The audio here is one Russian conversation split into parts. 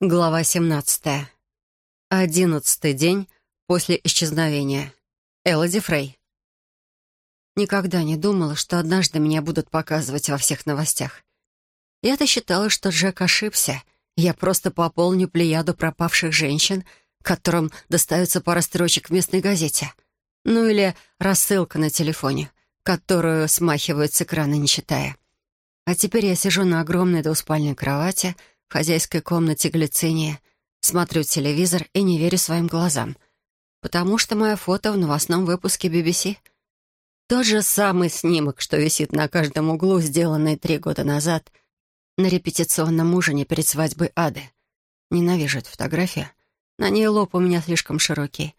Глава 17. Одиннадцатый день после исчезновения. Элоди Фрей. Никогда не думала, что однажды меня будут показывать во всех новостях. Я-то считала, что Джек ошибся. Я просто пополню плеяду пропавших женщин, которым достается пара строчек в местной газете. Ну или рассылка на телефоне, которую смахивают с экрана, не читая. А теперь я сижу на огромной двуспальной кровати — в хозяйской комнате глициния, смотрю телевизор и не верю своим глазам, потому что мое фото в новостном выпуске BBC. Тот же самый снимок, что висит на каждом углу, сделанный три года назад на репетиционном ужине перед свадьбой Ады. Ненавижу эту фотографию. На ней лоб у меня слишком широкий.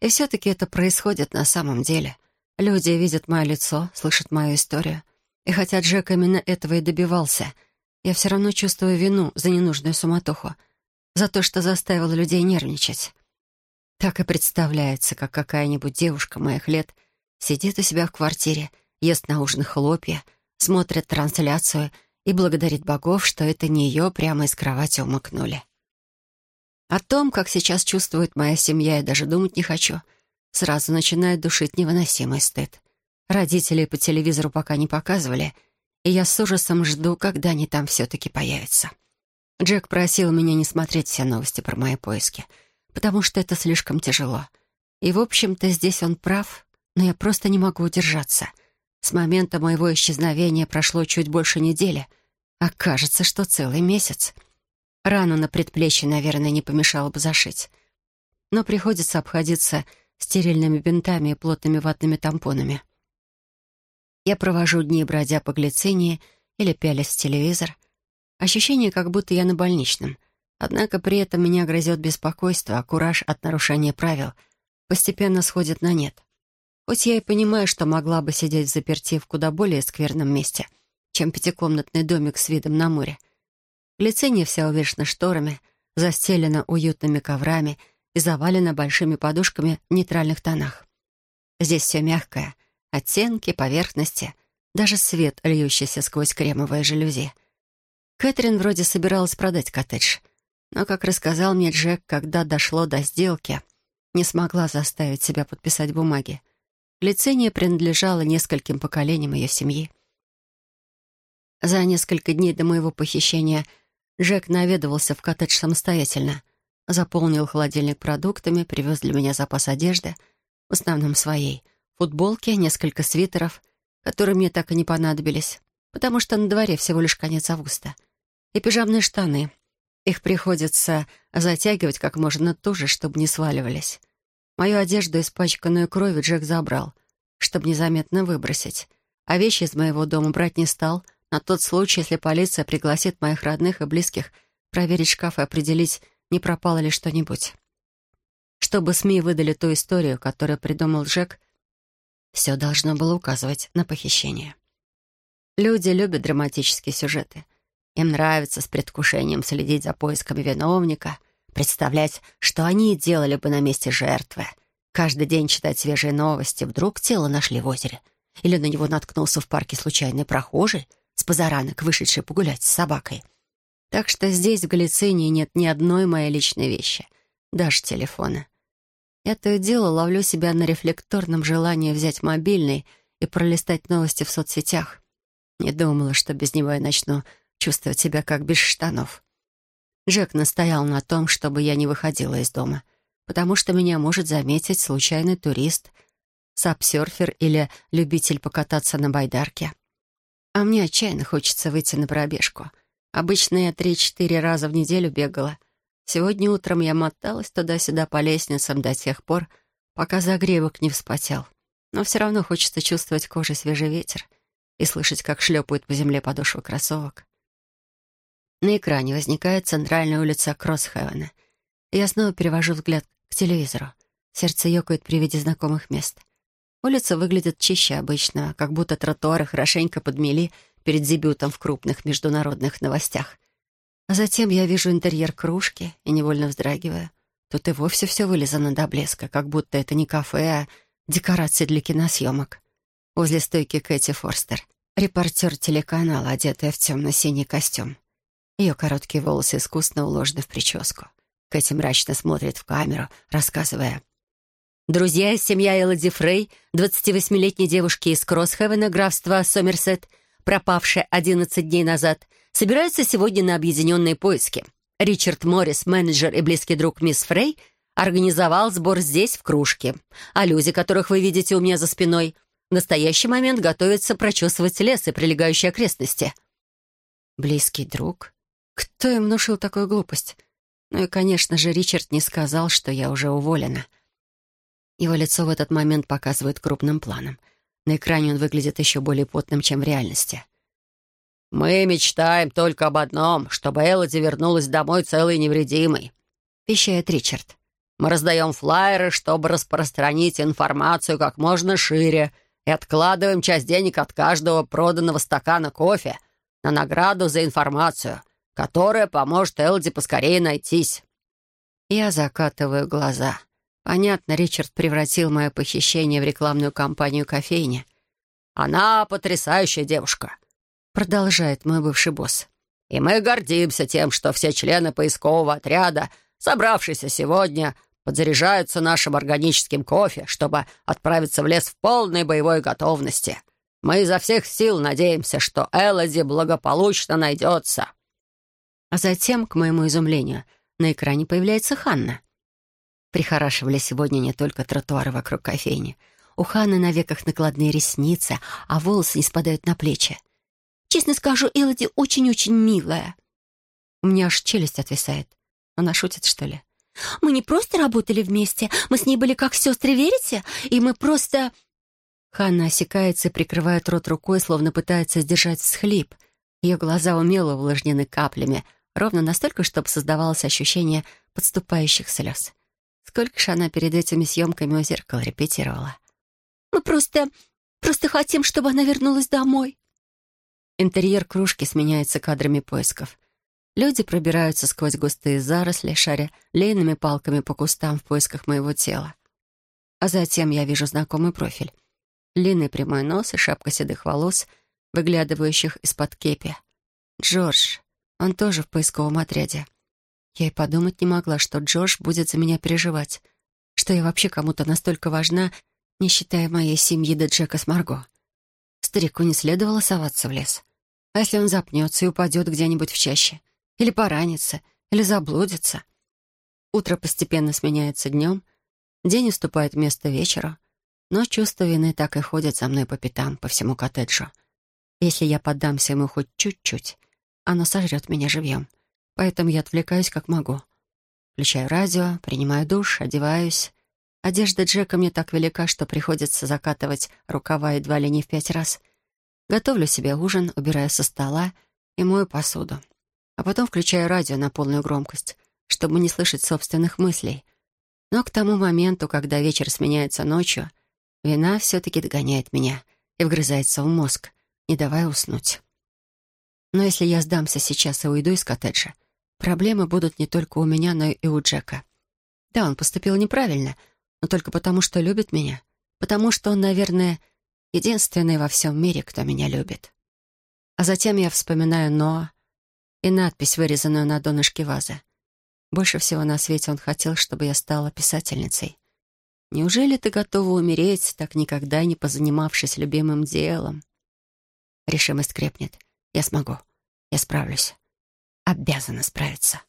И все-таки это происходит на самом деле. Люди видят мое лицо, слышат мою историю. И хотя Джек именно этого и добивался — я все равно чувствую вину за ненужную суматоху, за то, что заставила людей нервничать. Так и представляется, как какая-нибудь девушка моих лет сидит у себя в квартире, ест на ужин хлопья, смотрит трансляцию и благодарит богов, что это не ее прямо из кровати умыкнули. О том, как сейчас чувствует моя семья, я даже думать не хочу. Сразу начинает душить невыносимый стыд. Родителей по телевизору пока не показывали — и я с ужасом жду, когда они там все-таки появятся. Джек просил меня не смотреть все новости про мои поиски, потому что это слишком тяжело. И, в общем-то, здесь он прав, но я просто не могу удержаться. С момента моего исчезновения прошло чуть больше недели, а кажется, что целый месяц. Рану на предплечье, наверное, не помешало бы зашить. Но приходится обходиться стерильными бинтами и плотными ватными тампонами — я провожу дни, бродя по глицинии или пялясь в телевизор. Ощущение, как будто я на больничном. Однако при этом меня грызет беспокойство, а кураж от нарушения правил постепенно сходит на нет. Хоть я и понимаю, что могла бы сидеть в заперти в куда более скверном месте, чем пятикомнатный домик с видом на море. Глициния вся увешана шторами, застелена уютными коврами и завалена большими подушками в нейтральных тонах. Здесь все мягкое — Оттенки, поверхности, даже свет, льющийся сквозь кремовые жалюзи. Кэтрин вроде собиралась продать коттедж, но, как рассказал мне Джек, когда дошло до сделки, не смогла заставить себя подписать бумаги. Лицения принадлежало нескольким поколениям ее семьи. За несколько дней до моего похищения Джек наведывался в коттедж самостоятельно, заполнил холодильник продуктами, привез для меня запас одежды, в основном своей — футболки, несколько свитеров, которые мне так и не понадобились, потому что на дворе всего лишь конец августа, и пижамные штаны. Их приходится затягивать как можно туже, чтобы не сваливались. Мою одежду, испачканную кровью, Джек забрал, чтобы незаметно выбросить, а вещи из моего дома брать не стал, на тот случай, если полиция пригласит моих родных и близких проверить шкаф и определить, не пропало ли что-нибудь. Чтобы СМИ выдали ту историю, которую придумал Джек, все должно было указывать на похищение. Люди любят драматические сюжеты. Им нравится с предвкушением следить за поисками виновника, представлять, что они делали бы на месте жертвы. Каждый день читать свежие новости. Вдруг тело нашли в озере. Или на него наткнулся в парке случайный прохожий, с позаранок вышедший погулять с собакой. Так что здесь, в Галицинии, нет ни одной моей личной вещи, даже телефона. Я то и дело ловлю себя на рефлекторном желании взять мобильный и пролистать новости в соцсетях. Не думала, что без него я начну чувствовать себя как без штанов. Джек настоял на том, чтобы я не выходила из дома, потому что меня может заметить случайный турист, сапсерфер или любитель покататься на байдарке. А мне отчаянно хочется выйти на пробежку. Обычно я три-четыре раза в неделю бегала, Сегодня утром я моталась туда-сюда по лестницам до тех пор, пока загребок не вспотел. Но все равно хочется чувствовать кожей свежий ветер и слышать, как шлепают по земле подошвы кроссовок. На экране возникает центральная улица Кроссхевена. Я снова перевожу взгляд к телевизору. Сердце ёкает при виде знакомых мест. Улица выглядит чище обычного, как будто тротуары хорошенько подмели перед дебютом в крупных международных новостях. А затем я вижу интерьер кружки и невольно вздрагиваю. Тут и вовсе все вылизано до блеска, как будто это не кафе, а декорации для киносъемок. Возле стойки Кэти Форстер, репортер телеканала, одетая в темно-синий костюм. Ее короткие волосы искусно уложены в прическу. Кэти мрачно смотрит в камеру, рассказывая. Друзья и семья Элоди Фрей, 28-летней девушки из Кроссхевена, графства Сомерсет, пропавшая 11 дней назад, собираются сегодня на объединенные поиски. Ричард Моррис, менеджер и близкий друг мисс Фрей, организовал сбор здесь, в кружке. А люди, которых вы видите у меня за спиной, в настоящий момент готовятся прочесывать лес и прилегающие окрестности. Близкий друг? Кто им внушил такую глупость? Ну и, конечно же, Ричард не сказал, что я уже уволена. Его лицо в этот момент показывает крупным планом. На экране он выглядит еще более потным, чем в реальности. «Мы мечтаем только об одном, чтобы Элоди вернулась домой целой и невредимой», — вещает Ричард. «Мы раздаем флайеры, чтобы распространить информацию как можно шире, и откладываем часть денег от каждого проданного стакана кофе на награду за информацию, которая поможет Элди поскорее найтись». Я закатываю глаза. Понятно, Ричард превратил мое похищение в рекламную кампанию кофейни. «Она потрясающая девушка продолжает мой бывший босс. «И мы гордимся тем, что все члены поискового отряда, собравшиеся сегодня, подзаряжаются нашим органическим кофе, чтобы отправиться в лес в полной боевой готовности. Мы изо всех сил надеемся, что Элоди благополучно найдется». А затем, к моему изумлению, на экране появляется Ханна. Прихорашивали сегодня не только тротуары вокруг кофейни. У Ханны на веках накладные ресницы, а волосы не спадают на плечи. Честно скажу, Элоди очень-очень милая». У меня аж челюсть отвисает. Она шутит, что ли? «Мы не просто работали вместе, мы с ней были как сестры, верите? И мы просто...» Ханна осекается и прикрывает рот рукой, словно пытается сдержать всхлип. Ее глаза умело увлажнены каплями, ровно настолько, чтобы создавалось ощущение подступающих слез. Сколько же она перед этими съемками у зеркала репетировала. «Мы просто... просто хотим, чтобы она вернулась домой», Интерьер кружки сменяется кадрами поисков. Люди пробираются сквозь густые заросли, шаря лейными палками по кустам в поисках моего тела. А затем я вижу знакомый профиль. Длинный прямой нос и шапка седых волос, выглядывающих из-под кепи. Джордж. Он тоже в поисковом отряде. Я и подумать не могла, что Джордж будет за меня переживать, что я вообще кому-то настолько важна, не считая моей семьи до Джека с Марго. Старику не следовало соваться в лес. А если он запнется и упадет где-нибудь в чаще? Или поранится? Или заблудится? Утро постепенно сменяется днем, день уступает место вечеру, но чувство вины так и ходит за мной по пятам, по всему коттеджу. Если я поддамся ему хоть чуть-чуть, оно сожрет меня живьем. Поэтому я отвлекаюсь как могу. Включаю радио, принимаю душ, одеваюсь, Одежда Джека мне так велика, что приходится закатывать рукава едва ли не в пять раз. Готовлю себе ужин, убираю со стола и мою посуду. А потом включаю радио на полную громкость, чтобы не слышать собственных мыслей. Но к тому моменту, когда вечер сменяется ночью, вина все-таки догоняет меня и вгрызается в мозг, не давая уснуть. Но если я сдамся сейчас и уйду из коттеджа, проблемы будут не только у меня, но и у Джека. Да, он поступил неправильно — но только потому, что любит меня. Потому что он, наверное, единственный во всем мире, кто меня любит. А затем я вспоминаю Ноа и надпись, вырезанную на донышке вазы. Больше всего на свете он хотел, чтобы я стала писательницей. Неужели ты готова умереть, так никогда не позанимавшись любимым делом? Решимость крепнет. Я смогу. Я справлюсь. Обязана справиться.